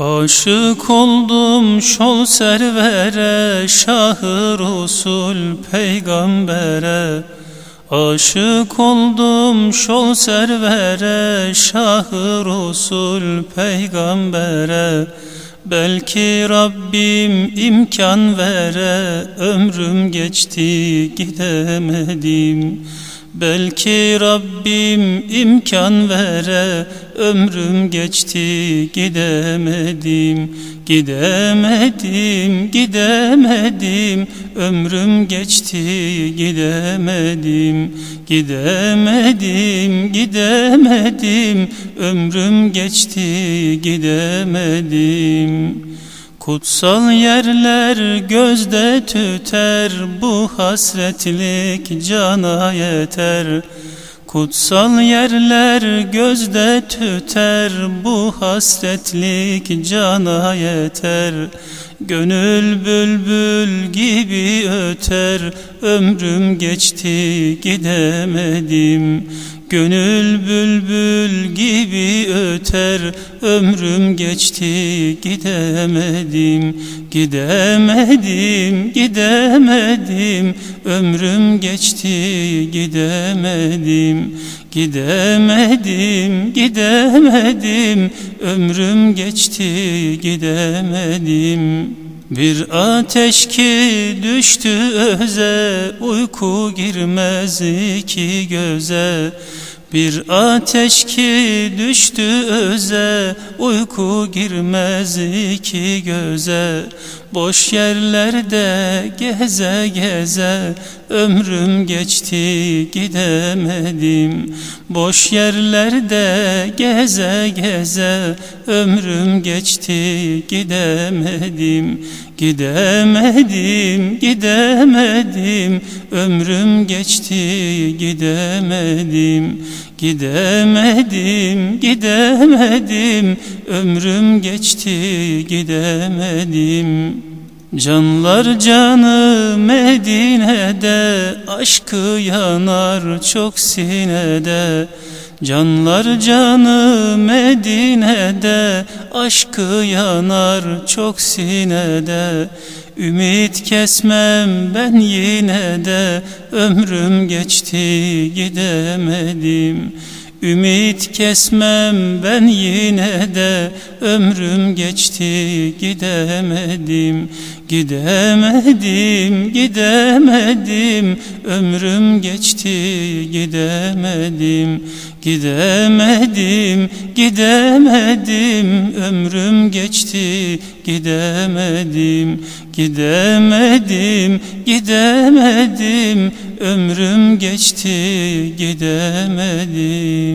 Aşık oldum şol servere Şahı Resul peygambere. Aşık oldum şol servere Şahı Resul peygambere. Belki Rabbim imkan vere Ömrüm geçti gidemedim Belki Rabbim imkan vere Ömrüm geçti gidemedim. Gidemedim, gidemedim Ömrüm geçti gidemedim. Gidemedim, gidemedim Ömrüm geçti gidemedim Kutsal yerler gözde tüter Bu hasretlik cana yeter. Kutsal yerler gözde tüter Bu hasretlik cana yeter Gönül bülbül gibi öter Ömrüm geçti gidemedim. Gönül bülbül gibi öter Ömrüm geçti gidemedim. Gidemedim, gidemedim Ömrüm geçti gidemedim. Gidemedim, gidemedim Ömrüm geçti gidemedim bir ateş ki düştü öze Uyku girmez iki göze. Bir ateş ki düştü öze Uyku girmez iki göze Boş yerlerde geze geze Ömrüm geçti gidemedim. Boş yerlerde geze geze Ömrüm geçti gidemedim. Gidemedim, gidemedim. Ömrüm geçti gidemedim. Gidemedim, gidemedim. Ömrüm geçti gidemedim Canlar canı Medine'de Aşkı yanar çok sinede. Canlar canı Medine'de Aşkı yanar çok sinede. Ümit kesmem ben yine de Ömrüm geçti gidemedim Ümit kesmem ben yine de Ömrüm geçti gidemedim. Gidemedim, gidemedim. Ömrüm geçti gidemedim. Gidemedim, gidemedim. Ömrüm geçti gidemedim. Gidemedim, gidemedim. Ömrüm geçti gidemedim